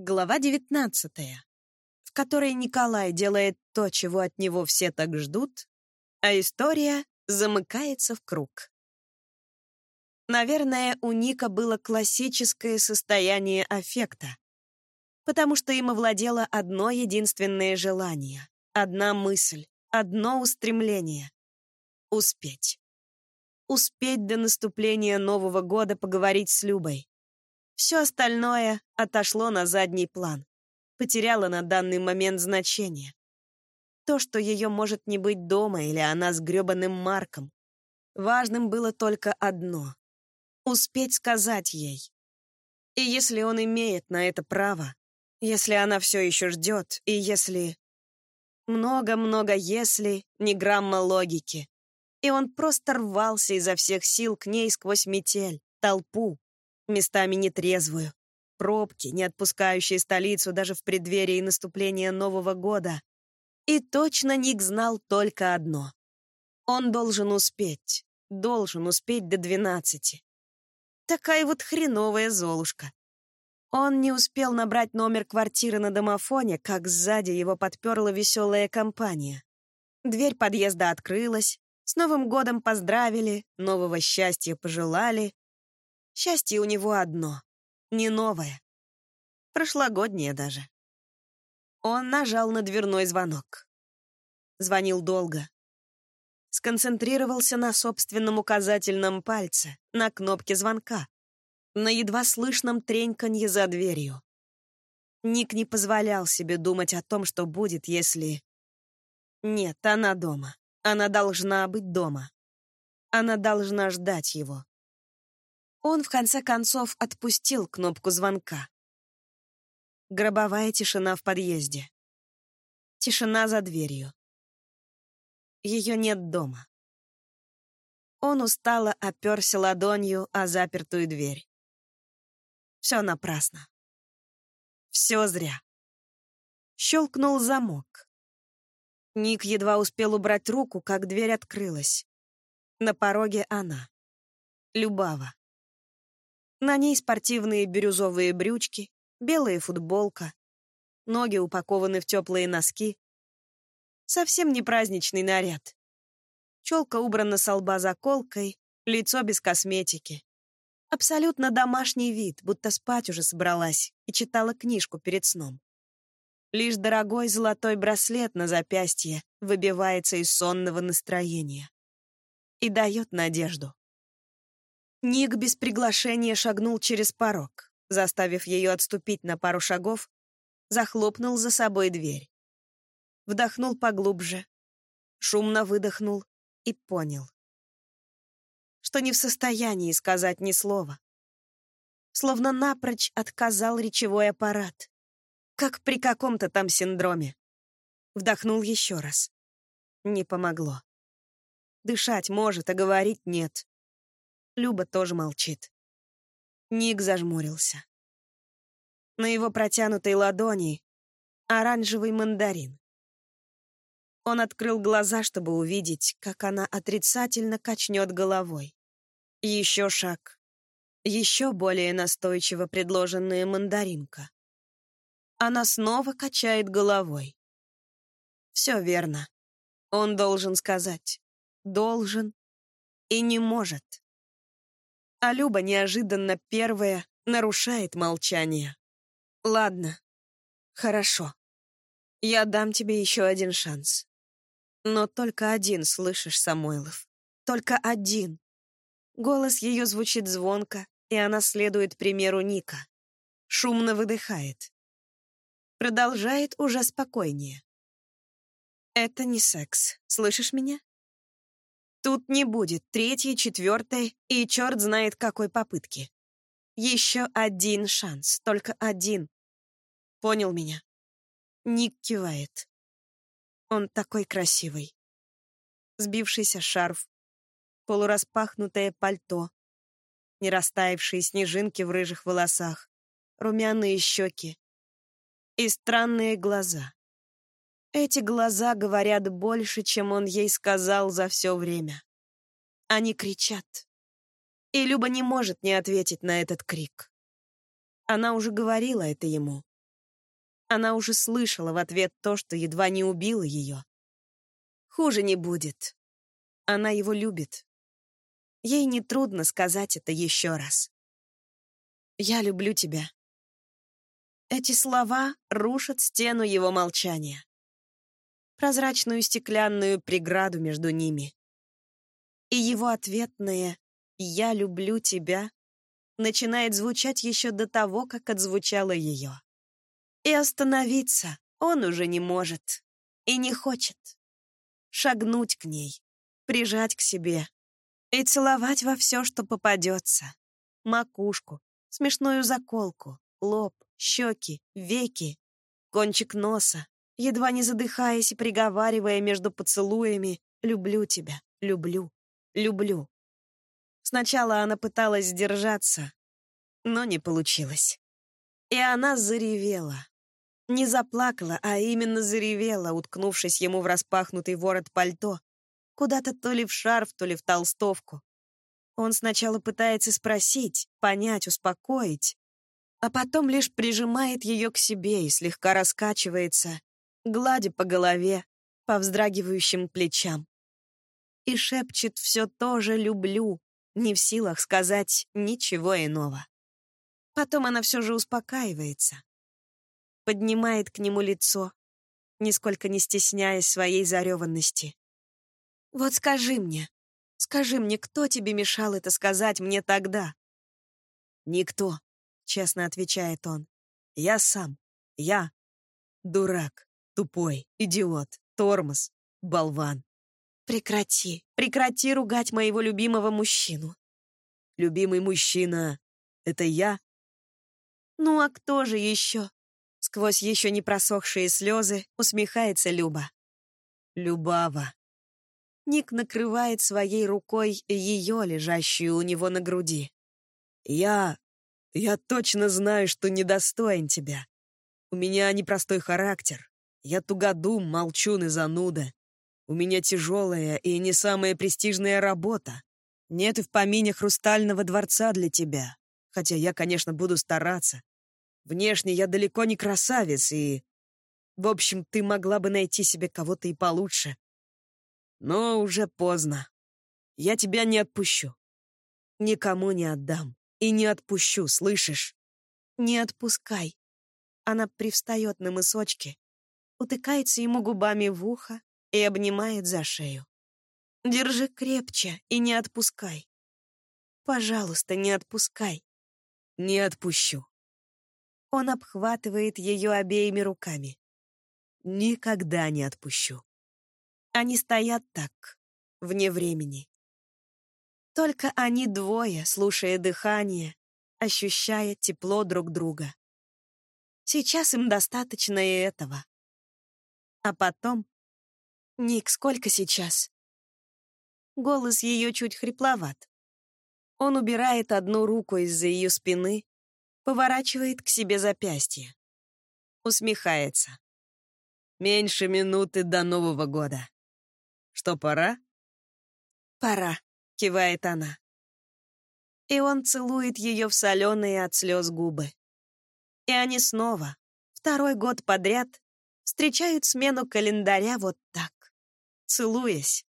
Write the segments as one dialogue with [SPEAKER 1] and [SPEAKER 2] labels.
[SPEAKER 1] Глава 19, в которой Николай делает то, чего от него все так ждут, а история замыкается в круг. Наверное, у Ника было классическое состояние аффекта, потому что им овладело одно единственное желание, одна мысль, одно устремление — успеть. Успеть до наступления Нового года поговорить с Любой, все остальное отошло на задний план, потеряло на данный момент значение. То, что ее может не быть дома или она с гребаным Марком. Важным было только одно — успеть сказать ей. И если он имеет на это право, если она все еще ждет, и если... Много-много «если», ни грамма логики. И он просто рвался изо всех сил к ней сквозь метель, толпу, местами нетрезвую, пробки, не отпускающие столицу даже в преддверии наступления Нового года. И точно Ник знал только одно. Он должен успеть, должен успеть до двенадцати. Такая вот хреновая Золушка. Он не успел набрать номер квартиры на домофоне, как сзади его подперла веселая компания. Дверь подъезда открылась, с Новым годом поздравили, нового счастья пожелали, Счастье у него одно, не новое. Прошлогоднее даже. Он нажал на дверной звонок. Звонил долго. Сконцентрировался на собственном указательном пальце, на кнопке звонка, на едва слышном треньканье за дверью. Ник не позволял себе думать о том, что будет, если... Нет, она дома. Она должна быть дома. Она должна ждать его. Он, в конце концов, отпустил кнопку звонка. Гробовая тишина в подъезде. Тишина за дверью. Ее нет дома. Он устало оперся ладонью о запертую дверь. Все напрасно. Все зря. Щелкнул замок. Ник едва успел убрать руку, как дверь открылась. На пороге она. Любава. На ней спортивные бирюзовые брючки, белая футболка, ноги упакованы в теплые носки. Совсем не праздничный наряд. Челка убрана с лба заколкой, лицо без косметики. Абсолютно домашний вид, будто спать уже собралась и читала книжку перед сном. Лишь дорогой золотой браслет на запястье выбивается из сонного настроения и дает надежду. Ник без приглашения шагнул через порог, заставив ее отступить на пару шагов, захлопнул за собой дверь. Вдохнул поглубже, шумно выдохнул и понял, что не в состоянии сказать ни слова. Словно напрочь отказал речевой аппарат, как при каком-то там синдроме. Вдохнул еще раз. Не помогло. Дышать может, а говорить нет. Люба тоже молчит. Ник зажмурился. На его протянутой ладони оранжевый мандарин. Он открыл глаза, чтобы увидеть, как она отрицательно качнет головой. Еще шаг. Еще более настойчиво предложенная мандаринка. Она снова качает головой. Все верно. Он должен сказать. Должен и не может а Люба неожиданно первая нарушает молчание. «Ладно, хорошо. Я дам тебе еще один шанс. Но только один, слышишь, Самойлов. Только один». Голос ее звучит звонко, и она следует примеру Ника. Шумно выдыхает. Продолжает уже спокойнее. «Это не секс. Слышишь меня? Тут не будет третьей, четвертой и черт знает какой попытки. Еще один шанс, только один. Понял меня? Ник кивает. Он такой красивый. Сбившийся шарф, полураспахнутое пальто, не растаявшие снежинки в рыжих волосах, румяные щеки и странные глаза. Эти глаза говорят больше, чем он ей сказал за все время. Они кричат. И Люба не может не ответить на этот крик. Она уже говорила это ему. Она уже слышала в ответ то, что едва не убило ее. Хуже не будет. Она его любит. Ей нетрудно сказать это еще раз. «Я люблю тебя». Эти слова рушат стену его молчания. Прозрачную стеклянную преграду между ними. И его ответное «Я люблю тебя» начинает звучать еще до того, как отзвучало ее. И остановиться он уже не может и не хочет. Шагнуть к ней, прижать к себе и целовать во все, что попадется. Макушку, смешную заколку, лоб, щеки, веки, кончик носа, едва не задыхаясь и приговаривая между поцелуями «люблю тебя, люблю, люблю». Сначала она пыталась сдержаться, но не получилось. И она заревела. Не заплакала, а именно заревела, уткнувшись ему в распахнутый ворот пальто, куда-то то ли в шарф, то ли в толстовку. Он сначала пытается спросить, понять, успокоить, а потом лишь прижимает ее к себе и слегка раскачивается, гладя по голове, по вздрагивающим плечам. И шепчет все то же «люблю», не в силах сказать ничего иного. Потом она все же успокаивается. Поднимает к нему лицо, нисколько не стесняясь своей зареванности. «Вот скажи мне, скажи мне, кто тебе мешал это сказать мне тогда?» «Никто», — честно отвечает он. «Я сам. Я дурак, тупой, идиот, тормоз, болван. Прекрати, прекрати ругать моего любимого мужчину. Любимый мужчина — это я? Ну а кто же еще? Сквозь еще не просохшие слезы усмехается Люба. Любава. Ник накрывает своей рукой ее, лежащую у него на груди. «Я... я точно знаю, что недостоин тебя. У меня непростой характер. Я тугодум, молчун и зануда. У меня тяжелая и не самая престижная работа. Нет и в помине хрустального дворца для тебя. Хотя я, конечно, буду стараться. Внешне я далеко не красавец и... В общем, ты могла бы найти себе кого-то и получше. Но уже поздно. Я тебя не отпущу. Никому не отдам. И не отпущу, слышишь? Не отпускай. Она привстает на мысочке, утыкается ему губами в ухо и обнимает за шею. Держи крепче и не отпускай. Пожалуйста, не отпускай. Не отпущу. Он обхватывает ее обеими руками. Никогда не отпущу. Они стоят так, вне времени. Только они двое, слушая дыхание, ощущая тепло друг друга. Сейчас им достаточно и этого. А потом... Ник, сколько сейчас? Голос ее чуть хрипловат. Он убирает одну руку из-за ее спины, поворачивает к себе запястье. Усмехается. Меньше минуты до Нового года. Что, пора? Пора, кивает она. И он целует ее в соленые от слез губы. И они снова, второй год подряд, встречают смену календаря вот так, целуясь.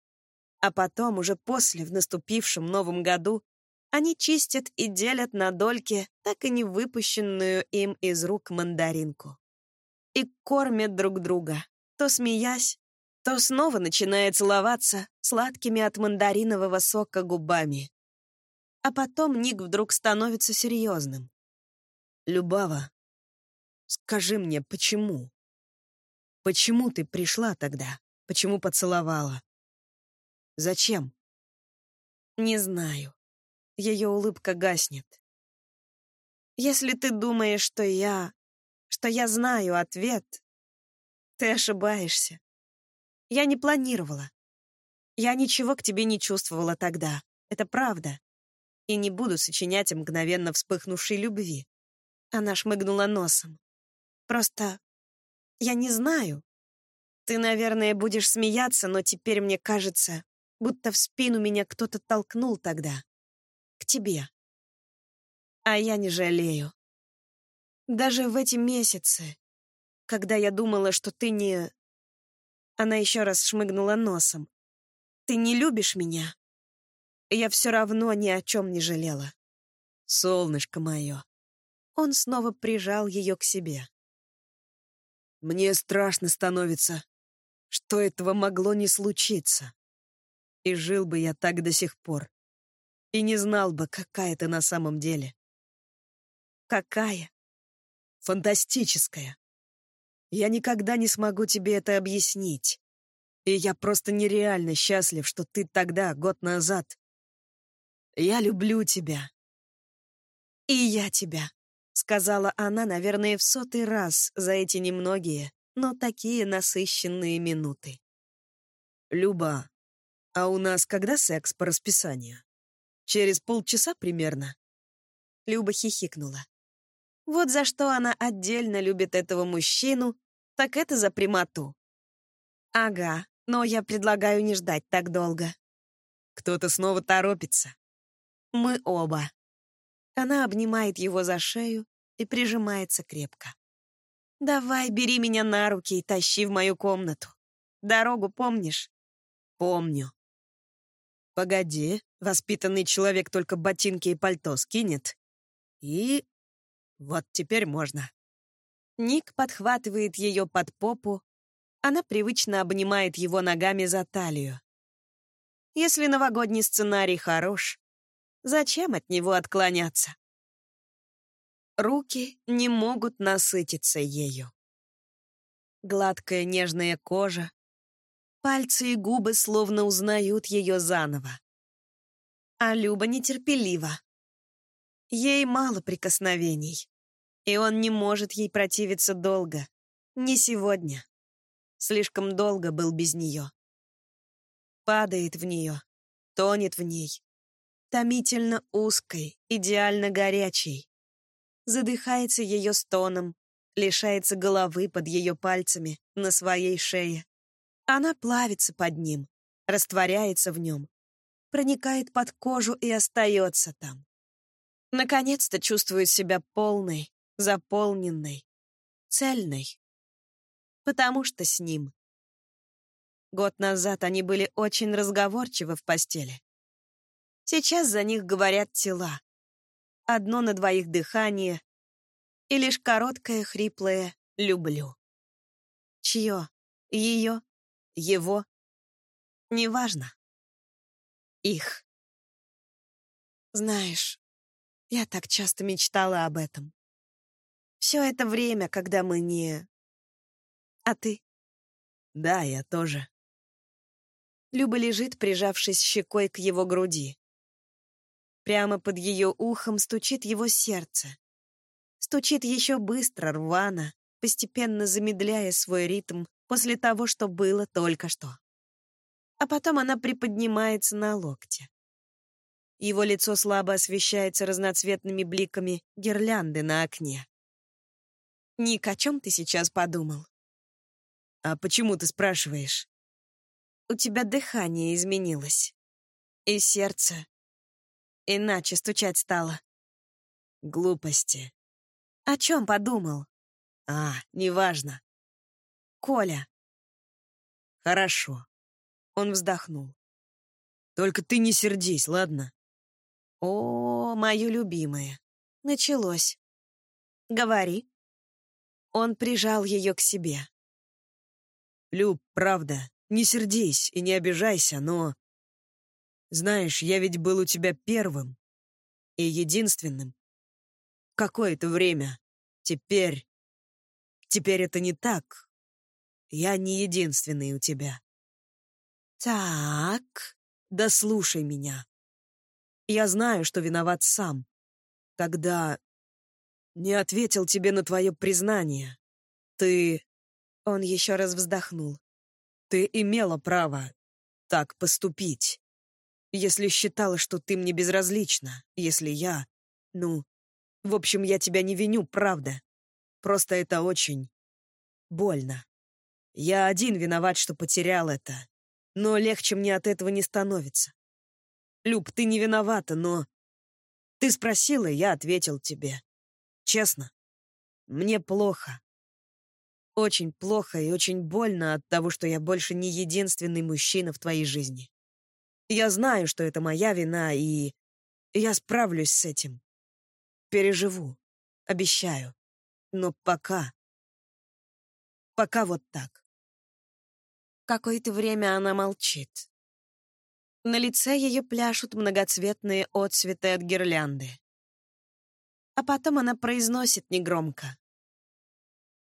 [SPEAKER 1] А потом, уже после, в наступившем Новом году, они чистят и делят на дольки так и не выпущенную им из рук мандаринку. И кормят друг друга, то смеясь, то снова начинает целоваться сладкими от мандаринового сока губами. А потом Ник вдруг становится серьезным. «Любава, скажи мне, почему? Почему ты пришла тогда? Почему поцеловала? Зачем?» «Не знаю». Ее улыбка гаснет. «Если ты думаешь, что я... что я знаю ответ, ты ошибаешься. Я не планировала. Я ничего к тебе не чувствовала тогда. Это правда. И не буду сочинять мгновенно вспыхнувшей любви. Она шмыгнула носом. Просто я не знаю. Ты, наверное, будешь смеяться, но теперь мне кажется, будто в спину меня кто-то толкнул тогда. К тебе. А я не жалею. Даже в эти месяцы, когда я думала, что ты не...» Она еще раз шмыгнула носом. «Ты не любишь меня?» Я все равно ни о чем не жалела.
[SPEAKER 2] «Солнышко мое!»
[SPEAKER 1] Он снова прижал ее к себе.
[SPEAKER 2] «Мне страшно становится, что этого могло не случиться. И жил бы я так до сих пор. И не знал бы, какая ты на самом деле.
[SPEAKER 1] Какая?
[SPEAKER 2] Фантастическая. Я никогда не смогу тебе это объяснить. И я просто нереально счастлив, что ты тогда, год назад. Я люблю тебя.
[SPEAKER 1] И я тебя, сказала она, наверное, в сотый раз за эти немногие, но такие насыщенные минуты.
[SPEAKER 2] Люба, а у нас когда секс по расписанию? Через полчаса примерно?
[SPEAKER 1] Люба хихикнула. Вот за что она отдельно любит этого мужчину, так это за прямоту. Ага, но я предлагаю не ждать так долго.
[SPEAKER 2] Кто-то снова торопится.
[SPEAKER 1] Мы оба. Она обнимает его за шею и прижимается крепко. «Давай, бери меня на руки и тащи в мою комнату. Дорогу помнишь?»
[SPEAKER 2] «Помню». «Погоди, воспитанный человек только ботинки и пальто скинет. И вот теперь можно.
[SPEAKER 1] Ник подхватывает ее под попу. Она привычно обнимает его ногами за талию. Если новогодний сценарий хорош, зачем от него отклоняться? Руки не могут насытиться ею. Гладкая нежная кожа, пальцы и губы словно узнают ее заново. А Люба нетерпелива. Ей мало прикосновений, и он не может ей противиться долго. Не сегодня. Слишком долго был без нее. Падает в нее, тонет в ней. Томительно узкой, идеально горячей. Задыхается ее стоном, лишается головы под ее пальцами на своей шее. Она плавится под ним, растворяется в нем, проникает под кожу и остается там. Наконец-то чувствует себя полной, заполненной, цельной. Потому что с ним. Год назад они были очень разговорчивы в постели. Сейчас за них говорят тела. Одно на двоих дыхание и лишь короткое хриплое «люблю». Чье? Ее? Его? Неважно. Их. Знаешь, я так часто мечтала об этом. Все это время, когда мы не... А ты?
[SPEAKER 2] Да, я тоже.
[SPEAKER 1] Люба лежит, прижавшись щекой к его груди. Прямо под ее ухом стучит его сердце. Стучит еще быстро, рвано, постепенно замедляя свой ритм после того, что было только что. А потом она приподнимается на локте. Его лицо слабо освещается разноцветными бликами гирлянды на окне. «Ник, о чем ты сейчас подумал?»
[SPEAKER 2] «А почему ты спрашиваешь?»
[SPEAKER 1] «У тебя дыхание изменилось. И сердце иначе стучать стало».
[SPEAKER 2] «Глупости».
[SPEAKER 1] «О чем подумал?»
[SPEAKER 2] «А, неважно».
[SPEAKER 1] «Коля».
[SPEAKER 2] «Хорошо».
[SPEAKER 1] Он вздохнул.
[SPEAKER 2] «Только ты не сердись, ладно?»
[SPEAKER 1] О, мое любимое. Началось. Говори. Он прижал ее к себе.
[SPEAKER 2] Люб, правда, не сердись и не обижайся, но... Знаешь, я ведь был у тебя первым и единственным. Какое-то время. Теперь... Теперь это не так. Я не единственный у тебя.
[SPEAKER 1] Так,
[SPEAKER 2] да слушай меня. Я знаю, что виноват сам. Тогда не ответил тебе на твое признание. Ты...»
[SPEAKER 1] Он еще раз вздохнул.
[SPEAKER 2] «Ты имела право так поступить. Если считала, что ты мне безразлична, если я... Ну, в общем, я тебя не виню, правда. Просто это очень... больно. Я один виноват, что потерял это. Но легче мне от этого не становится. Люб, ты не виновата, но... Ты спросила, я ответил тебе. Честно. Мне плохо. Очень плохо и очень больно от того, что я больше не единственный мужчина в твоей жизни. Я знаю, что это моя вина, и я справлюсь с этим. Переживу. Обещаю. Но пока... Пока вот так.
[SPEAKER 1] Какое-то время она молчит. На лице ее пляшут многоцветные отцветы от гирлянды. А потом она произносит негромко.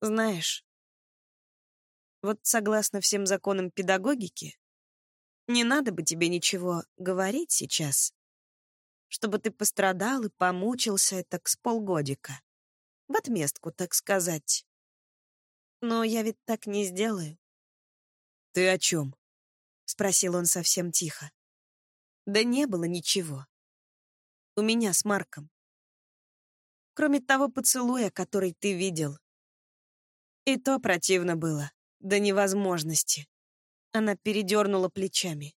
[SPEAKER 1] «Знаешь, вот согласно всем законам педагогики, не надо бы тебе ничего говорить сейчас, чтобы ты пострадал и помучился так с полгодика. В отместку, так сказать. Но я ведь так не сделаю.
[SPEAKER 2] «Ты о чем?»
[SPEAKER 1] — спросил он совсем тихо. «Да не было ничего. У меня с Марком. Кроме того поцелуя, который ты видел. И то противно было, до невозможности. Она передернула плечами.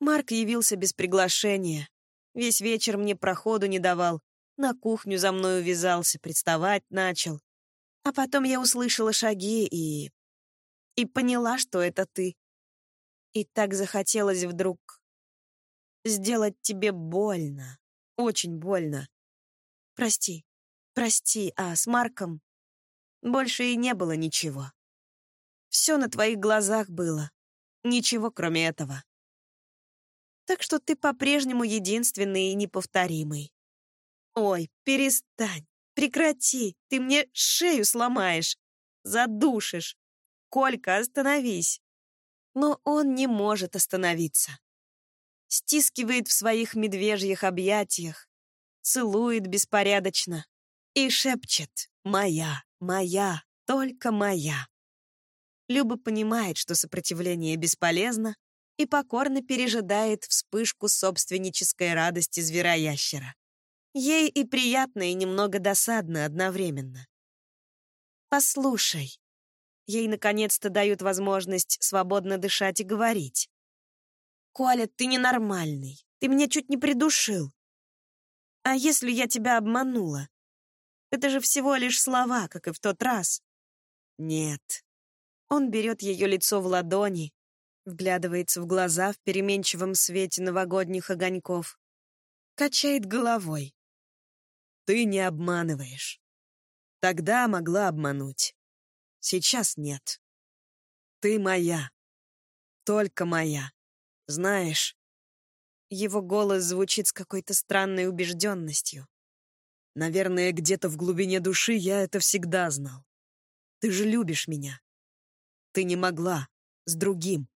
[SPEAKER 1] Марк явился без приглашения. Весь вечер мне проходу не давал. На кухню за мной увязался, приставать начал. А потом я услышала шаги и... И поняла, что это ты. И так захотелось вдруг сделать тебе больно. Очень больно. Прости, прости, а с Марком больше и не было ничего. Все на твоих глазах было. Ничего, кроме этого. Так что ты по-прежнему единственный и неповторимый. Ой, перестань, прекрати, ты мне шею сломаешь, задушишь. Колька, остановись. Но он не может остановиться. Стискивает в своих медвежьих объятиях, целует беспорядочно и шепчет «Моя, моя, только моя». Люба понимает, что сопротивление бесполезно, и покорно пережидает вспышку собственнической радости звероящера. Ей и приятно, и немного досадно одновременно. «Послушай», ей наконец-то дают возможность свободно дышать и говорить. «Коля, ты ненормальный, ты меня чуть не придушил. А если я тебя обманула? Это же всего лишь слова, как и в тот раз». «Нет, он берет ее лицо в ладони, вглядывается в глаза в переменчивом свете новогодних огоньков, качает головой. «Ты не обманываешь. Тогда могла обмануть. Сейчас нет. Ты моя. Только моя. Знаешь...» Его голос звучит с какой-то странной убежденностью. Наверное, где-то в глубине души я это всегда знал. Ты же любишь меня. Ты не могла. С другим.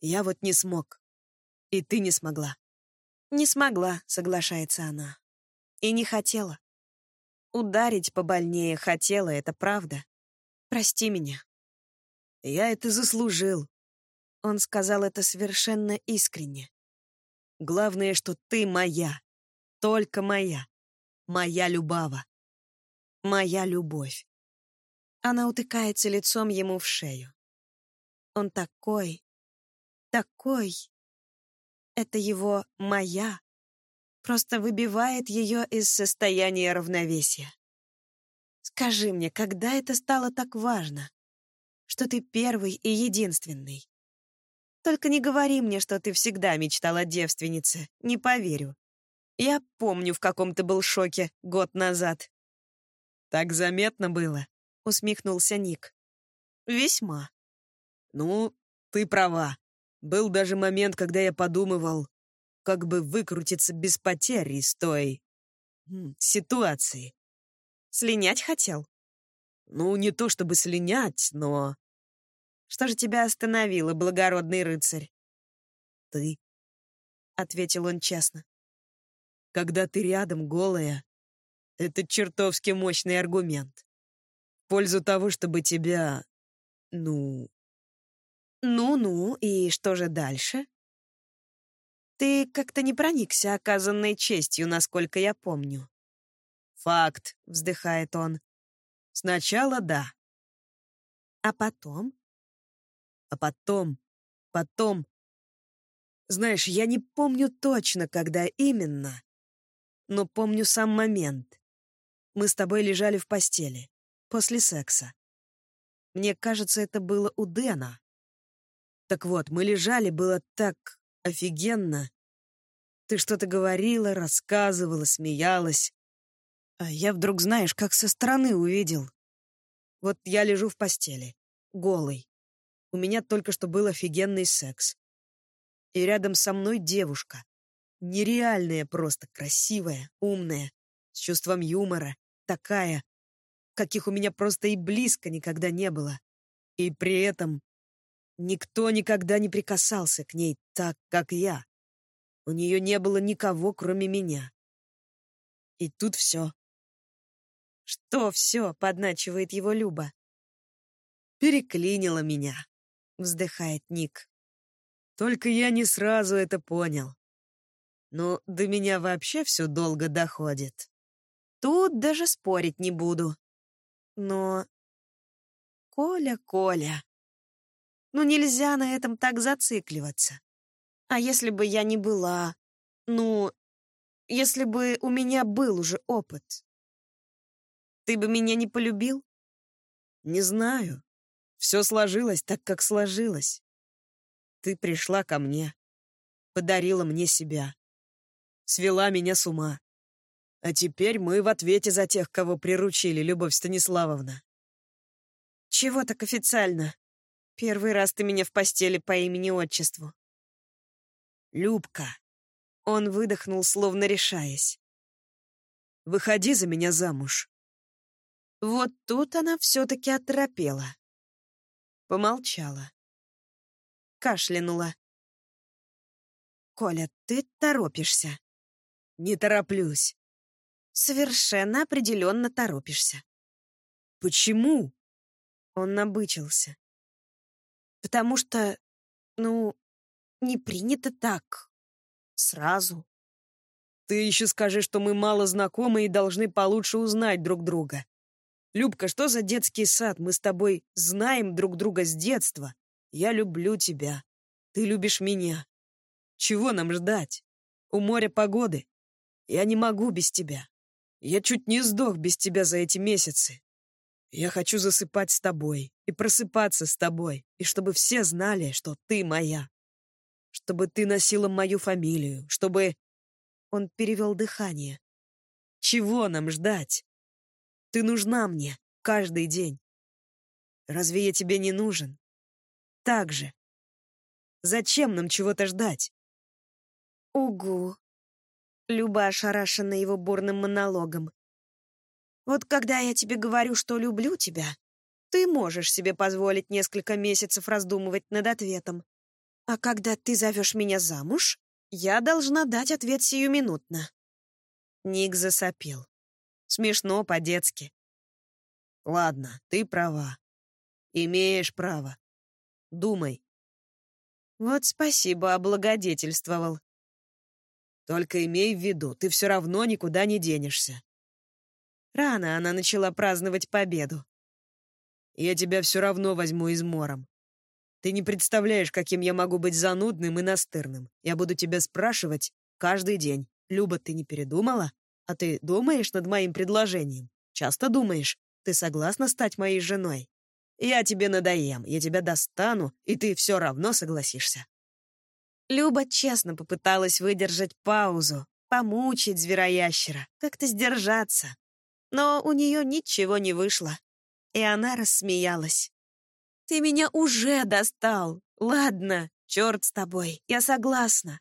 [SPEAKER 1] Я вот не смог. И ты не смогла. Не смогла, соглашается она. И не хотела. Ударить побольнее хотела, это правда. Прости меня. Я это заслужил. Он сказал это совершенно искренне. Главное, что ты моя. Только моя. Моя Любава. Моя любовь. Она утыкается лицом ему в шею. Он такой, такой. Это его «моя» просто выбивает ее из состояния равновесия. Скажи мне, когда это стало так важно, что ты первый и единственный? Только не говори мне, что ты всегда мечтал о девственнице, не поверю. Я помню, в каком ты был шоке год назад. Так заметно было. — усмехнулся Ник. «Весьма». «Ну, ты права. Был даже момент, когда я подумывал, как бы выкрутиться без потерь из той... ситуации». «Слинять хотел?» «Ну, не то чтобы слинять, но...» «Что же тебя остановило, благородный рыцарь?» «Ты», — ответил он честно. «Когда ты рядом, голая, это чертовски мощный аргумент пользу того, чтобы тебя... ну... Ну-ну, и что же дальше? Ты как-то не проникся оказанной честью, насколько я помню. Факт, вздыхает он. Сначала да. А потом? А потом, потом... Знаешь, я не помню точно, когда именно, но помню сам момент. Мы с тобой лежали в постели после секса.
[SPEAKER 2] Мне кажется, это было у Дэна. Так вот, мы лежали, было так офигенно. Ты что-то говорила, рассказывала, смеялась. А я вдруг, знаешь, как со стороны увидел. Вот я лежу в постели, голый. У меня только что был офигенный секс. И рядом со мной девушка. Нереальная просто, красивая, умная, с чувством юмора, такая, каких у меня просто и близко никогда не было. И при этом никто никогда не прикасался к ней так, как я. У нее не было никого, кроме меня. И тут все.
[SPEAKER 1] «Что все?» — подначивает его Люба.
[SPEAKER 2] «Переклинило меня», — вздыхает Ник. «Только я не сразу это понял. Но до меня вообще все долго доходит.
[SPEAKER 1] Тут даже спорить не буду. Но... Коля, Коля... Ну нельзя на этом так зацикливаться. А если бы я не была... Ну, если бы у меня был уже опыт, ты бы меня не полюбил?
[SPEAKER 2] Не знаю. Все сложилось так, как сложилось. Ты пришла ко мне, подарила мне себя, свела меня с ума. А теперь мы в ответе за тех, кого приручили, Любовь Станиславовна.
[SPEAKER 1] Чего так официально? Первый раз ты меня в постели по имени-отчеству.
[SPEAKER 2] Любка. Он выдохнул, словно решаясь. Выходи за меня замуж.
[SPEAKER 1] Вот тут она все-таки оторопела. Помолчала. Кашлянула. «Коля, ты торопишься».
[SPEAKER 2] «Не тороплюсь».
[SPEAKER 1] «Совершенно определенно торопишься».
[SPEAKER 2] «Почему?»
[SPEAKER 1] Он набычился. «Потому что, ну, не принято так. Сразу».
[SPEAKER 2] «Ты еще скажи, что мы мало знакомы и должны получше узнать друг друга. Любка, что за детский сад? Мы с тобой знаем друг друга с детства. Я люблю тебя. Ты любишь меня. Чего нам ждать? У моря погоды. Я не могу без тебя. Я чуть не сдох без тебя за эти месяцы. Я хочу засыпать с тобой и просыпаться с тобой, и чтобы все знали, что ты моя. Чтобы ты носила мою фамилию, чтобы...» Он перевел дыхание. «Чего нам ждать? Ты нужна мне каждый день. Разве я тебе не нужен? Так же. Зачем нам чего-то ждать?
[SPEAKER 1] Угу. Люба ошарашена его бурным монологом. Вот когда я тебе говорю, что люблю тебя, ты можешь себе позволить несколько месяцев раздумывать над ответом. А когда ты зовешь меня замуж, я должна дать ответ сиюминутно. Ник засопел. Смешно по-детски.
[SPEAKER 2] Ладно, ты права. Имеешь право. Думай.
[SPEAKER 1] Вот спасибо, облагодетельствовал.
[SPEAKER 2] Только имей в виду, ты все равно никуда не денешься.
[SPEAKER 1] Рано она начала праздновать победу.
[SPEAKER 2] Я тебя все равно возьму измором. Ты не представляешь, каким я могу быть занудным и настырным. Я буду тебя спрашивать каждый день. Люба, ты не передумала? А ты думаешь над моим предложением? Часто думаешь? Ты согласна стать моей женой? Я тебе надоем, я тебя достану, и ты все равно согласишься».
[SPEAKER 1] Люба честно попыталась выдержать паузу, помучить звероящера, как-то сдержаться. Но у нее ничего не вышло, и она рассмеялась. «Ты меня уже достал! Ладно, черт с тобой, я согласна.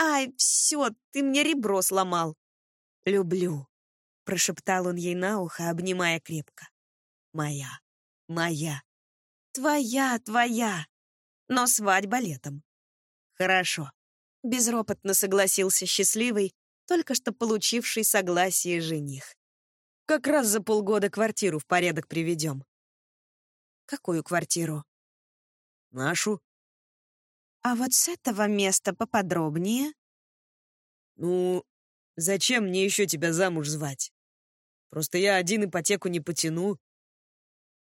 [SPEAKER 1] Ай, все, ты мне ребро сломал. «Люблю», — прошептал он ей на ухо, обнимая крепко. «Моя, моя, твоя, твоя, но свадьба летом». «Хорошо», — безропотно согласился счастливый, только что получивший согласие жених. «Как раз за полгода квартиру в порядок приведем». «Какую квартиру?»
[SPEAKER 2] «Нашу».
[SPEAKER 1] «А вот с этого места поподробнее?»
[SPEAKER 2] «Ну, Зачем мне еще тебя замуж звать? Просто я один ипотеку не потяну.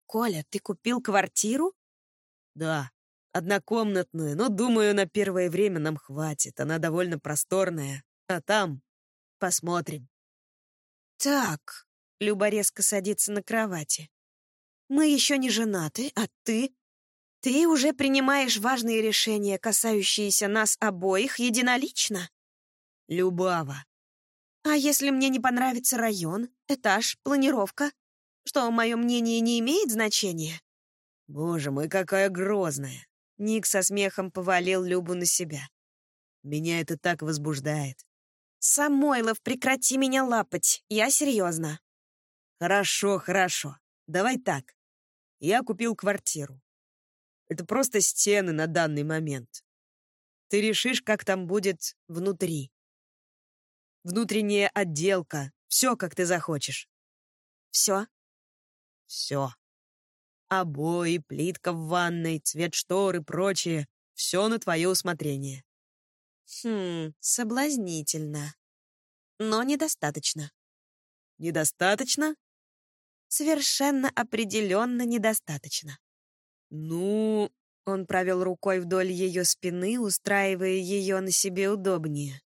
[SPEAKER 1] Коля, ты купил квартиру?
[SPEAKER 2] Да, однокомнатную, но, думаю, на первое время нам хватит. Она довольно просторная. А там посмотрим.
[SPEAKER 1] Так, Люба резко садится на кровати. Мы еще не женаты, а ты? Ты уже принимаешь важные решения, касающиеся нас обоих, единолично?
[SPEAKER 2] Любава.
[SPEAKER 1] А если мне не понравится район, этаж, планировка? Что, мое мнение не имеет значения?
[SPEAKER 2] Боже мой, какая грозная. Ник со смехом повалил Любу на себя. Меня это так возбуждает.
[SPEAKER 1] «Самойлов, прекрати меня лапать, я серьезно».
[SPEAKER 2] «Хорошо, хорошо. Давай так. Я купил квартиру. Это просто стены на данный момент. Ты решишь, как там будет внутри. Внутренняя отделка. Все, как ты захочешь.
[SPEAKER 1] Все?
[SPEAKER 2] Все. Обои, плитка в ванной, цвет штор и прочее. Все на твое усмотрение.
[SPEAKER 1] Хм, соблазнительно. Но недостаточно.
[SPEAKER 2] Недостаточно?
[SPEAKER 1] Совершенно определенно недостаточно.
[SPEAKER 2] Ну,
[SPEAKER 1] он провел рукой вдоль ее спины, устраивая ее на себе удобнее.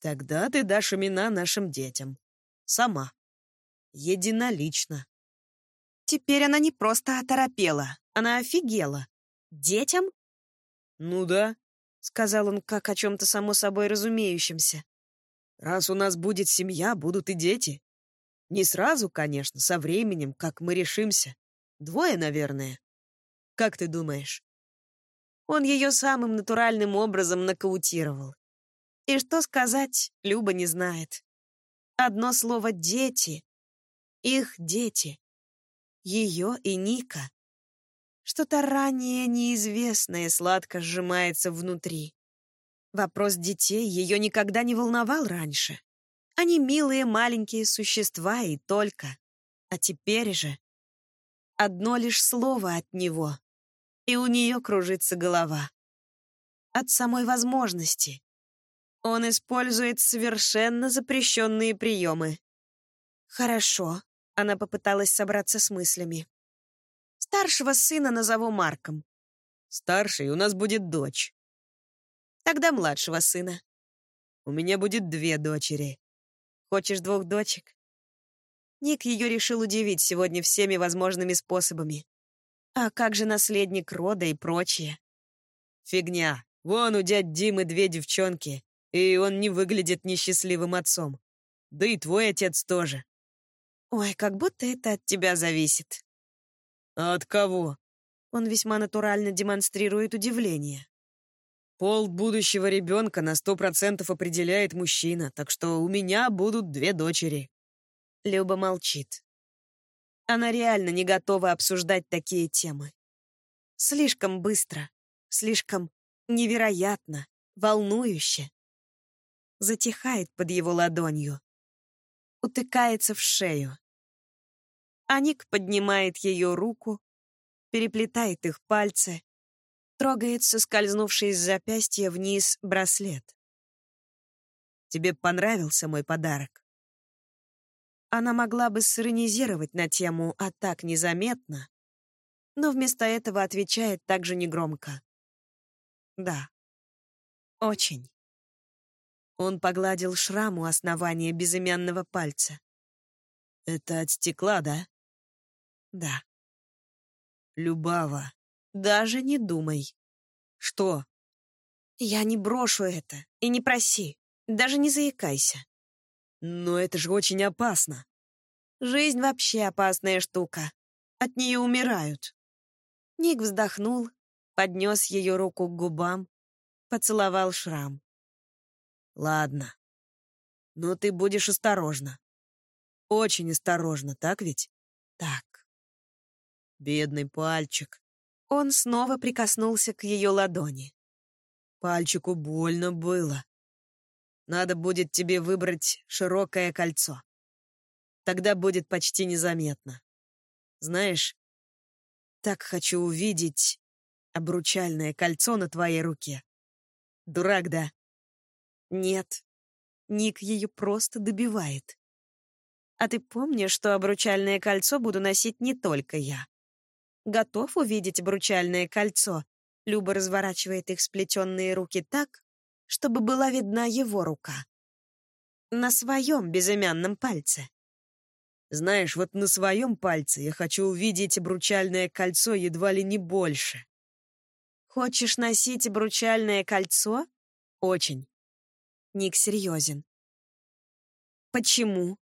[SPEAKER 2] Тогда ты дашь имена нашим детям. Сама. Единолично.
[SPEAKER 1] Теперь она не просто оторопела, она офигела. Детям?
[SPEAKER 2] Ну да,
[SPEAKER 1] сказал он как о чем-то само собой разумеющемся.
[SPEAKER 2] Раз у нас будет семья, будут и дети. Не сразу, конечно, со временем, как мы решимся. Двое, наверное. Как ты думаешь?
[SPEAKER 1] Он ее самым натуральным образом нокаутировал. И что сказать, Люба не знает. Одно слово «дети». Их дети. Ее и Ника. Что-то ранее неизвестное сладко сжимается внутри. Вопрос детей ее никогда не волновал раньше. Они милые маленькие существа и только. А теперь же одно лишь слово от него, и у нее кружится голова. От самой возможности. Он использует совершенно запрещенные приемы. Хорошо, она попыталась собраться с мыслями. Старшего сына назову Марком.
[SPEAKER 2] Старший у нас будет дочь.
[SPEAKER 1] Тогда младшего сына.
[SPEAKER 2] У меня будет две дочери.
[SPEAKER 1] Хочешь двух дочек? Ник ее решил удивить сегодня всеми возможными способами. А как же наследник рода и прочее?
[SPEAKER 2] Фигня. Вон у дядь Димы две девчонки, и он не выглядит несчастливым отцом. Да и твой отец тоже.
[SPEAKER 1] Ой, как будто это от тебя зависит.
[SPEAKER 2] А от кого?
[SPEAKER 1] Он весьма натурально демонстрирует удивление.
[SPEAKER 2] Пол будущего ребенка на сто процентов определяет мужчина, так что у меня будут две дочери.
[SPEAKER 1] Люба молчит. Она реально не готова обсуждать такие темы. Слишком быстро, слишком невероятно, волнующе. Затихает под его ладонью. Утыкается в шею. Аник поднимает ее руку, переплетает их пальцы, Трогает соскользнувший с запястья вниз браслет.
[SPEAKER 2] «Тебе понравился мой подарок?»
[SPEAKER 1] Она могла бы сиронизировать на тему «а так незаметно», но вместо этого отвечает также негромко. «Да, очень». Он погладил шрам у основания безымянного пальца.
[SPEAKER 2] «Это от стекла, да?»
[SPEAKER 1] «Да».
[SPEAKER 2] «Любава,
[SPEAKER 1] даже не думай.
[SPEAKER 2] Что?
[SPEAKER 1] Я не брошу это. И не проси. Даже не заикайся.
[SPEAKER 2] Но это же очень опасно.
[SPEAKER 1] Жизнь вообще опасная штука. От нее умирают. Ник вздохнул, поднес ее руку к губам, поцеловал шрам.
[SPEAKER 2] Ладно. Но ты будешь осторожна. Очень осторожно, так ведь?
[SPEAKER 1] Так.
[SPEAKER 2] Бедный пальчик.
[SPEAKER 1] Он снова прикоснулся к ее ладони.
[SPEAKER 2] Пальчику больно было. Надо будет тебе выбрать широкое кольцо. Тогда будет почти незаметно. Знаешь, так хочу увидеть обручальное кольцо на твоей руке. Дурак, да?
[SPEAKER 1] Нет. Ник ее просто добивает. А ты помнишь, что обручальное кольцо буду носить не только я? Готов увидеть обручальное кольцо? Люба разворачивает их сплетенные руки так, чтобы была видна его рука. На своем безымянном пальце.
[SPEAKER 2] Знаешь, вот на своем пальце я хочу увидеть обручальное кольцо едва ли не больше.
[SPEAKER 1] Хочешь носить обручальное кольцо?
[SPEAKER 2] Очень.
[SPEAKER 1] Ник серьезен. Почему?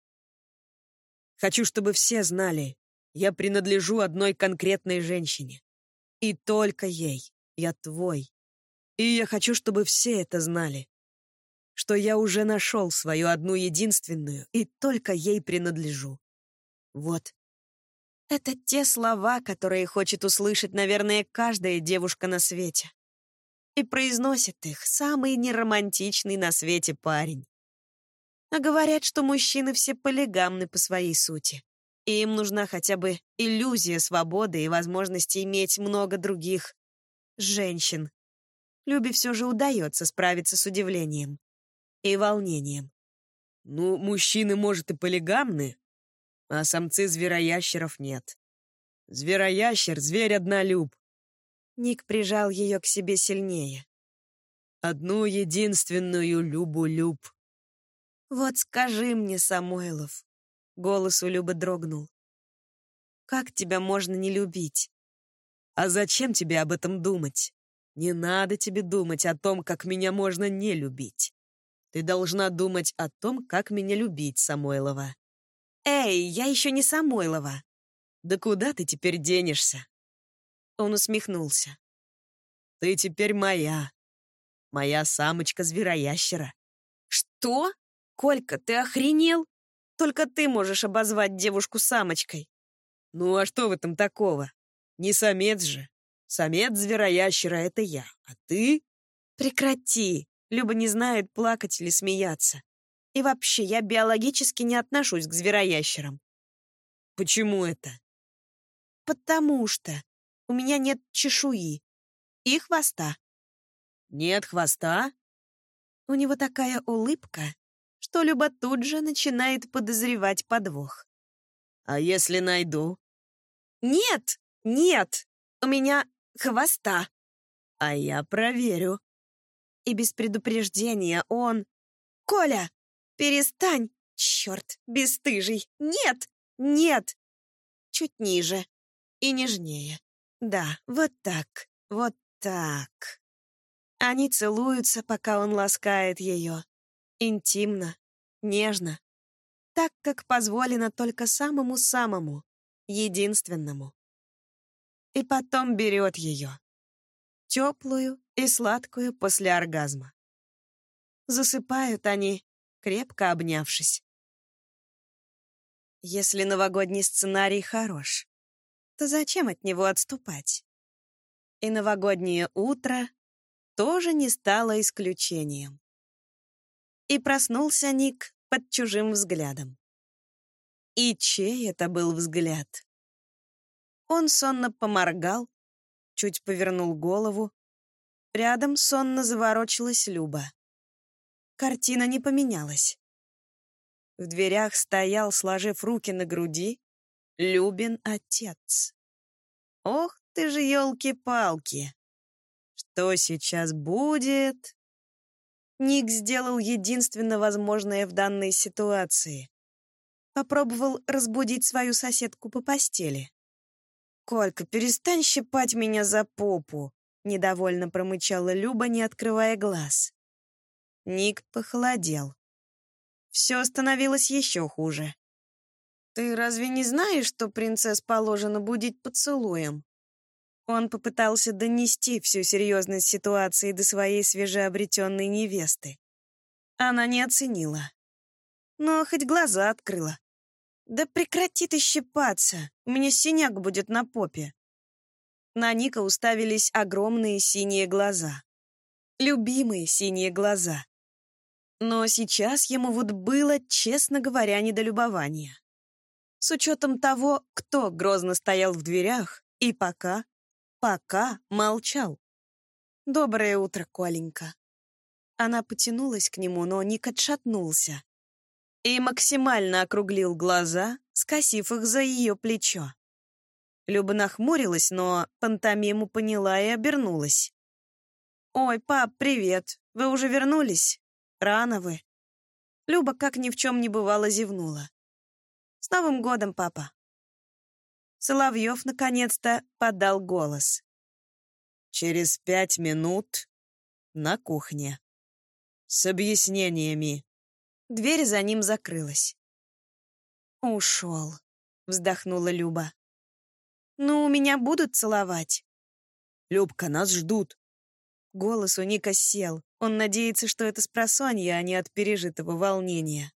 [SPEAKER 2] Хочу, чтобы все знали, я принадлежу одной конкретной женщине. И только ей. Я твой. И я хочу, чтобы все это знали. Что я уже нашел свою одну единственную и только ей принадлежу. Вот.
[SPEAKER 1] Это те слова, которые хочет услышать, наверное, каждая девушка на свете. И произносит их самый неромантичный на свете парень. А говорят, что мужчины все полигамны по своей сути. И им нужна хотя бы иллюзия свободы и возможности иметь много других женщин. Любе все же удается справиться с удивлением и волнением.
[SPEAKER 2] Ну, мужчины, может, и полигамны, а самцы звероящеров нет. Звероящер — зверь однолюб.
[SPEAKER 1] Ник прижал ее к себе сильнее.
[SPEAKER 2] Одну единственную Любу-люб.
[SPEAKER 1] «Вот скажи мне, Самойлов», — голос у Любы дрогнул, «как тебя можно не любить?»
[SPEAKER 2] «А зачем тебе об этом думать? Не надо тебе думать о том, как меня можно не любить. Ты должна думать о том, как меня любить, Самойлова.
[SPEAKER 1] «Эй, я еще не Самойлова!»
[SPEAKER 2] «Да куда ты теперь денешься?»
[SPEAKER 1] Он усмехнулся.
[SPEAKER 2] «Ты теперь моя. Моя самочка-звероящера».
[SPEAKER 1] «Что? Колька, ты охренел? Только ты можешь обозвать девушку самочкой».
[SPEAKER 2] «Ну а что в этом такого? Не самец же. Самец-звероящера — это я, а ты...»
[SPEAKER 1] «Прекрати!» Люба не знает, плакать или смеяться. И вообще, я биологически не отношусь к звероящерам.
[SPEAKER 2] Почему это?
[SPEAKER 1] Потому что у меня нет чешуи и хвоста.
[SPEAKER 2] Нет хвоста?
[SPEAKER 1] У него такая улыбка, что Люба тут же начинает подозревать подвох.
[SPEAKER 2] А если найду?
[SPEAKER 1] Нет, нет, у меня хвоста.
[SPEAKER 2] А я проверю.
[SPEAKER 1] И без предупреждения он... «Коля!» «Перестань! Черт, бесстыжий! Нет! Нет!» Чуть ниже и нежнее. Да, вот так, вот так. Они целуются, пока он ласкает ее. Интимно, нежно. Так, как позволено только самому-самому, единственному. И потом берет ее. Теплую и сладкую после оргазма. Засыпают они, крепко обнявшись. Если новогодний сценарий хорош, то зачем от него отступать? И новогоднее утро тоже не стало исключением. И проснулся Ник под чужим взглядом. И чей это был взгляд? Он сонно поморгал, чуть повернул голову. Рядом сонно заворочилась Люба. Картина не поменялась. В дверях стоял, сложив руки на груди, Любин отец. Ох ты же, елки-палки! Что сейчас будет? Ник сделал единственно возможное в данной ситуации. Попробовал разбудить свою соседку по постели. «Колька, перестань щипать меня за попу!» — недовольно промычала Люба, не открывая глаз. Ник похолодел. Все становилось еще хуже. «Ты разве не знаешь, что принцесс положено будить поцелуем?» Он попытался донести всю серьезность ситуации до своей свежеобретенной невесты. Она не оценила. Но хоть глаза открыла. «Да прекрати ты щипаться, меня синяк будет на попе». На Ника уставились огромные синие глаза. Любимые синие глаза. Но сейчас ему вот было, честно говоря, недолюбование. С учетом того, кто грозно стоял в дверях и пока, пока молчал. «Доброе утро, Коленька». Она потянулась к нему, но Ник отшатнулся и максимально округлил глаза, скосив их за ее плечо. Люба нахмурилась, но пантомиму поняла и обернулась. «Ой, пап, привет. Вы уже вернулись?» Рано вы. Люба, как ни в чем не бывало, зевнула. С Новым годом, папа!» Соловьев наконец-то подал голос.
[SPEAKER 2] «Через пять минут на кухне. С объяснениями».
[SPEAKER 1] Дверь за ним закрылась. «Ушел», — вздохнула Люба. «Ну, меня будут целовать?»
[SPEAKER 2] «Любка, нас ждут».
[SPEAKER 1] Голос у Ника сел. Он надеется, что это спросонья, а не от пережитого волнения.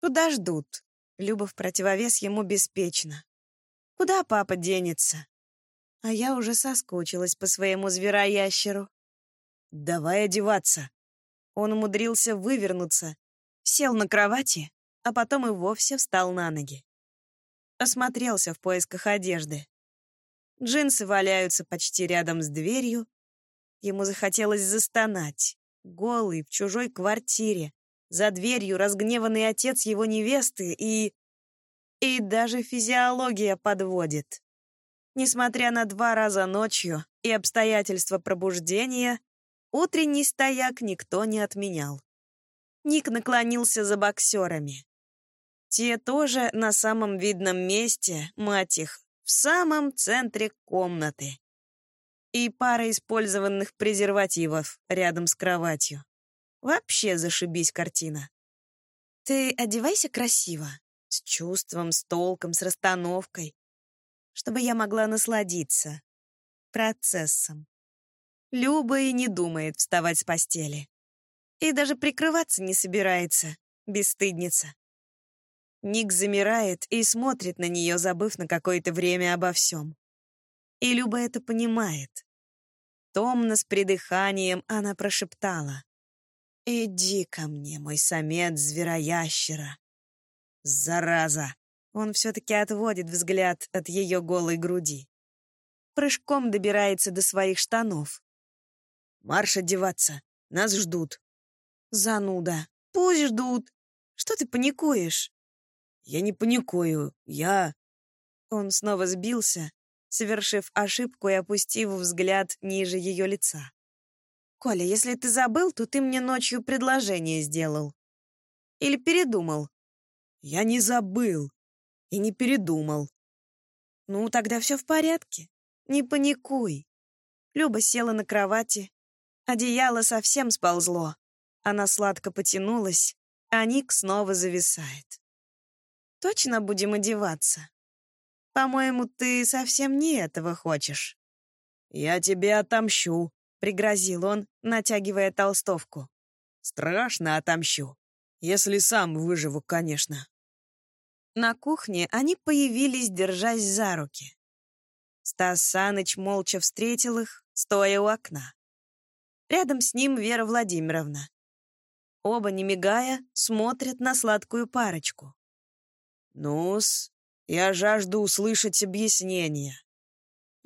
[SPEAKER 1] «Туда ждут». Люба в противовес ему беспечно. «Куда папа денется?» А я уже соскучилась по своему звероящеру.
[SPEAKER 2] «Давай одеваться».
[SPEAKER 1] Он умудрился вывернуться, сел на кровати, а потом и вовсе встал на ноги. Осмотрелся в поисках одежды. Джинсы валяются почти рядом с дверью. Ему захотелось застонать. Голый, в чужой квартире. За дверью разгневанный отец его невесты и... И даже физиология подводит. Несмотря на два раза ночью и обстоятельства пробуждения, утренний стояк никто не отменял. Ник наклонился за боксерами. Те тоже на самом видном месте, мать их, в самом центре комнаты. И пара использованных презервативов рядом с кроватью. Вообще зашибись картина. Ты одевайся красиво, с чувством, с толком, с расстановкой, чтобы я могла насладиться процессом. Люба и не думает вставать с постели. И даже прикрываться не собирается, бесстыдница. Ник замирает и смотрит на нее, забыв на какое-то время обо всем. И Люба это понимает. Томно, с придыханием, она прошептала. «Иди ко мне, мой самец звероящера». «Зараза!» Он все-таки отводит взгляд от ее голой груди. Прыжком добирается до своих штанов.
[SPEAKER 2] «Марш одеваться! Нас ждут!»
[SPEAKER 1] «Зануда! Пусть ждут! Что ты паникуешь?»
[SPEAKER 2] Я не паникую, я...»
[SPEAKER 1] Он снова сбился, совершив ошибку и опустив взгляд ниже ее лица. «Коля, если ты забыл, то ты мне ночью предложение сделал. Или передумал?»
[SPEAKER 2] «Я не забыл и не передумал».
[SPEAKER 1] «Ну, тогда все в порядке. Не паникуй». Люба села на кровати. Одеяло совсем сползло. Она сладко потянулась, а Ник снова зависает точно будем одеваться? По-моему, ты совсем не этого хочешь».
[SPEAKER 2] «Я тебе отомщу», —
[SPEAKER 1] пригрозил он, натягивая толстовку.
[SPEAKER 2] «Страшно отомщу. Если сам выживу, конечно».
[SPEAKER 1] На кухне они появились, держась за руки. Стас Саныч молча встретил их, стоя у окна. Рядом с ним Вера Владимировна. Оба, не мигая, смотрят на сладкую парочку.
[SPEAKER 2] «Ну-с, я жажду услышать объяснение».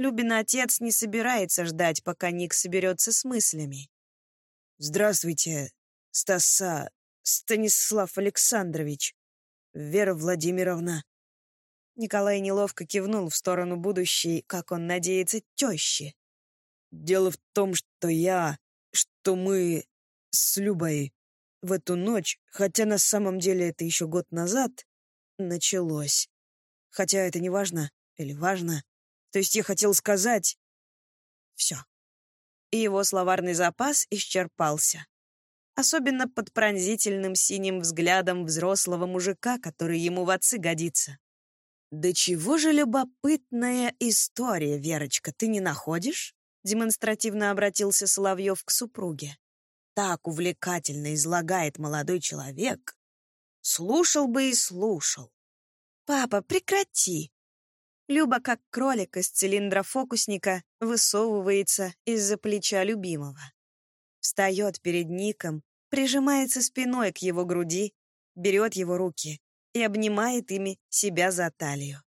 [SPEAKER 1] Любин отец не собирается ждать, пока Ник соберется с мыслями.
[SPEAKER 2] «Здравствуйте, Стаса, Станислав Александрович, Вера Владимировна».
[SPEAKER 1] Николай неловко кивнул в сторону будущей, как он надеется, тещи.
[SPEAKER 2] «Дело в том, что я, что мы с Любой в эту ночь, хотя на самом деле это еще год назад, началось. Хотя это не важно или важно. То есть я хотел сказать... Все.
[SPEAKER 1] И его словарный запас исчерпался. Особенно под пронзительным синим взглядом взрослого мужика, который ему в отцы годится. «Да чего же любопытная история, Верочка, ты не находишь?» Демонстративно обратился Соловьев к супруге. «Так увлекательно излагает молодой человек, Слушал бы и слушал. «Папа, прекрати!» Люба, как кролик из цилиндра фокусника, высовывается из-за плеча любимого. Встает перед Ником, прижимается спиной к его груди, берет его руки и обнимает ими себя за талию.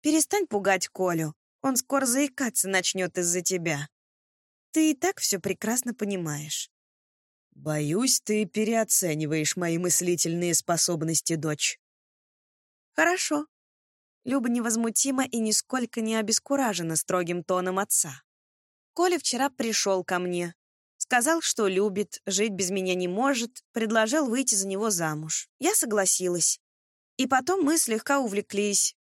[SPEAKER 1] «Перестань пугать Колю, он скоро заикаться начнет из-за тебя. Ты и так все прекрасно понимаешь.
[SPEAKER 2] «Боюсь, ты переоцениваешь мои мыслительные способности, дочь».
[SPEAKER 1] «Хорошо». Люба невозмутима и нисколько не обескуражена строгим тоном отца. Коля вчера пришел ко мне. Сказал, что любит, жить без меня не может, предложил выйти за него замуж. Я согласилась. И потом мы слегка увлеклись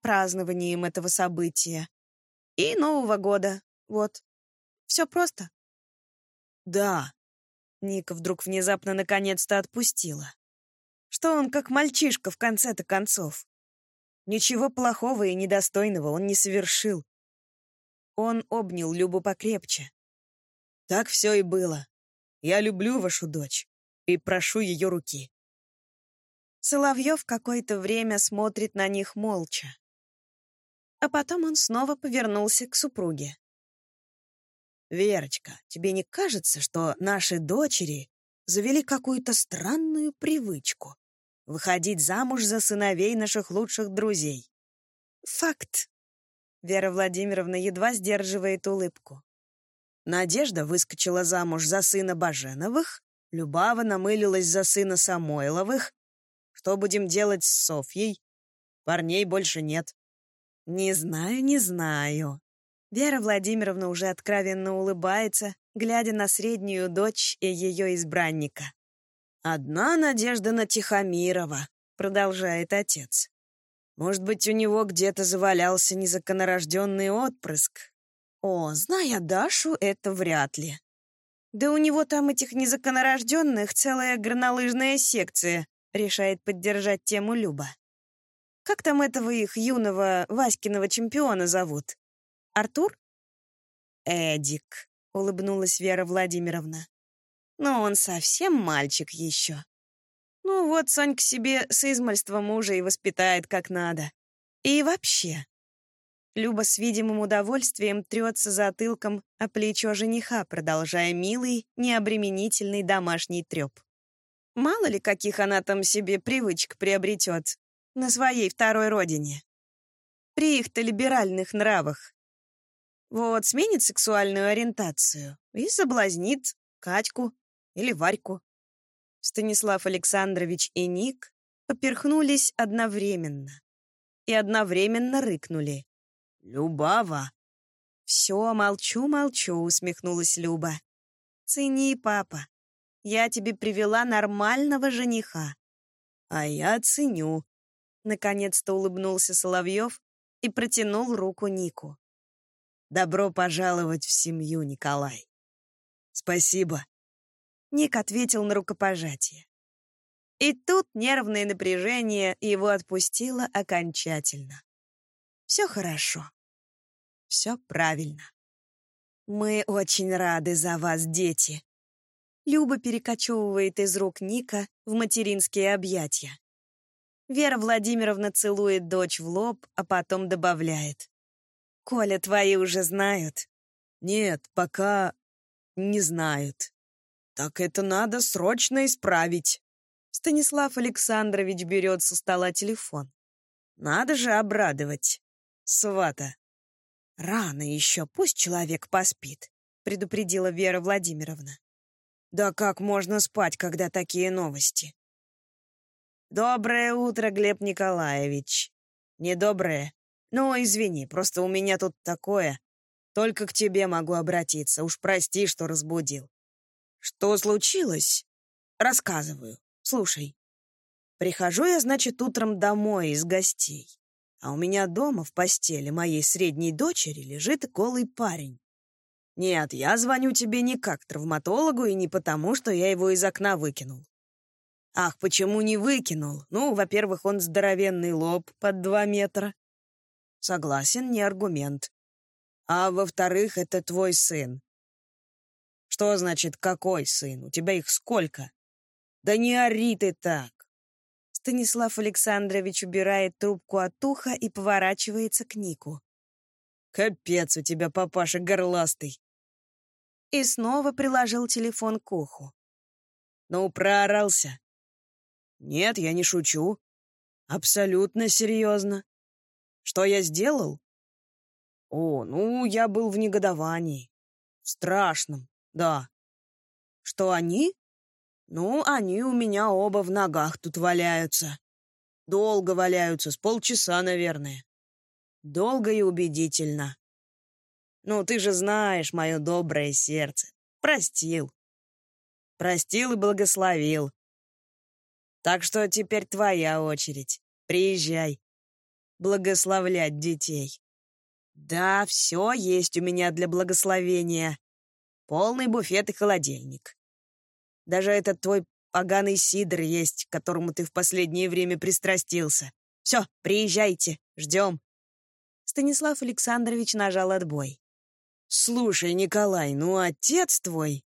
[SPEAKER 1] празднованием этого события. И Нового года. Вот. Все просто.
[SPEAKER 2] Да.
[SPEAKER 1] Ника вдруг внезапно наконец-то отпустила. Что он как мальчишка в конце-то концов. Ничего плохого и недостойного он не совершил. Он обнял Любу покрепче.
[SPEAKER 2] Так все и было. Я люблю вашу дочь и прошу ее руки.
[SPEAKER 1] Соловьев какое-то время смотрит на них молча. А потом он снова повернулся к супруге.
[SPEAKER 2] «Верочка, тебе не кажется, что наши дочери завели какую-то странную привычку выходить замуж за сыновей наших лучших друзей?»
[SPEAKER 1] «Факт», — Вера Владимировна едва сдерживает улыбку.
[SPEAKER 2] Надежда выскочила замуж за сына Баженовых, Любава намылилась за сына Самойловых. Что будем делать с Софьей? Парней больше нет.
[SPEAKER 1] «Не знаю, не знаю». Вера Владимировна уже откровенно улыбается, глядя на среднюю дочь и ее избранника.
[SPEAKER 2] «Одна надежда на Тихомирова», — продолжает отец. «Может быть, у него где-то завалялся незаконорожденный отпрыск? О, зная Дашу, это вряд ли».
[SPEAKER 1] «Да у него там этих незаконорожденных целая горнолыжная секция», — решает поддержать тему Люба. Как там этого их юного Васькиного чемпиона зовут? Артур?
[SPEAKER 2] Эдик,
[SPEAKER 1] улыбнулась Вера Владимировна. Но он совсем мальчик еще. Ну вот Сонька себе с измальства мужа и воспитает как надо. И вообще. Люба с видимым удовольствием трется затылком о плечо жениха, продолжая милый, необременительный домашний треп. Мало ли, каких она там себе привычек приобретет, на своей второй родине. При их-то либеральных нравах. Вот сменит сексуальную ориентацию и соблазнит Катьку или Варьку. Станислав Александрович и Ник поперхнулись одновременно. И одновременно рыкнули.
[SPEAKER 2] «Любава!»
[SPEAKER 1] «Все, молчу-молчу», — усмехнулась Люба. «Цени, папа. Я тебе привела нормального жениха».
[SPEAKER 2] «А я ценю»,
[SPEAKER 1] Наконец-то улыбнулся Соловьев и протянул руку Нику.
[SPEAKER 2] «Добро пожаловать в семью, Николай!» «Спасибо!»
[SPEAKER 1] Ник ответил на рукопожатие. И тут нервное напряжение его отпустило окончательно. Все хорошо. Все правильно. Мы очень рады за вас, дети. Люба перекочевывает из рук Ника в материнские объятия. Вера Владимировна целует дочь в лоб, а потом добавляет. «Коля, твои уже знают?»
[SPEAKER 2] «Нет, пока не знают. Так это надо срочно исправить».
[SPEAKER 1] Станислав Александрович берет со стола телефон.
[SPEAKER 2] «Надо же обрадовать. Свата».
[SPEAKER 1] «Рано еще, пусть человек поспит», — предупредила Вера Владимировна.
[SPEAKER 2] «Да как можно спать, когда такие новости?»
[SPEAKER 1] «Доброе утро, Глеб Николаевич».
[SPEAKER 2] «Недоброе? Ну, извини, просто у меня тут такое. Только к тебе могу обратиться. Уж прости, что разбудил». «Что случилось?» «Рассказываю. Слушай. Прихожу я, значит, утром домой из гостей. А у меня дома в постели моей средней дочери лежит голый парень. Нет, я звоню тебе не как травматологу и не потому, что я его из окна выкинул. Ах, почему не выкинул? Ну, во-первых, он здоровенный лоб под два метра. Согласен, не аргумент. А во-вторых, это твой сын. Что значит «какой сын»? У тебя их сколько? Да не ори ты так.
[SPEAKER 1] Станислав Александрович убирает трубку от уха и поворачивается к Нику.
[SPEAKER 2] Капец у тебя, папаша, горластый.
[SPEAKER 1] И снова приложил телефон к уху.
[SPEAKER 2] Ну, проорался. Нет, я не шучу. Абсолютно серьезно. Что я сделал? О, ну, я был в негодовании. В страшном, да. Что они? Ну, они у меня оба в ногах тут валяются. Долго валяются, с полчаса, наверное. Долго и убедительно. Ну, ты же знаешь мое доброе сердце. Простил. Простил и благословил. Так что теперь твоя очередь. приезжай. Благословлять детей. Да, все есть у меня для благословения. Полный буфет и холодильник. Даже этот твой поганый сидр есть, к которому ты в последнее время пристрастился. Все, приезжайте, ждем.
[SPEAKER 1] Станислав Александрович нажал отбой.
[SPEAKER 2] «Слушай, Николай, ну отец твой...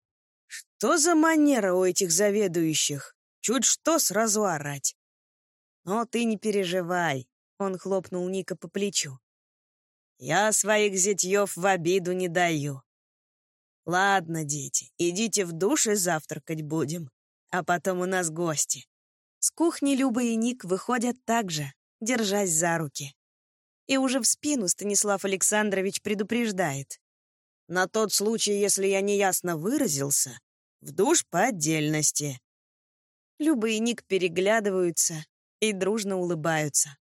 [SPEAKER 2] Что за манера у этих заведующих? Чуть что сразу орать». «Но ты не переживай», — он хлопнул Ника по плечу. «Я своих зятьев в обиду не даю. Ладно, дети, идите в душ и завтракать будем, а потом у нас гости».
[SPEAKER 1] С кухни Люба и Ник выходят так же, держась за руки. И уже в спину Станислав Александрович предупреждает.
[SPEAKER 2] «На тот случай, если я неясно выразился, в душ по отдельности».
[SPEAKER 1] Люба и Ник переглядываются и дружно улыбаются.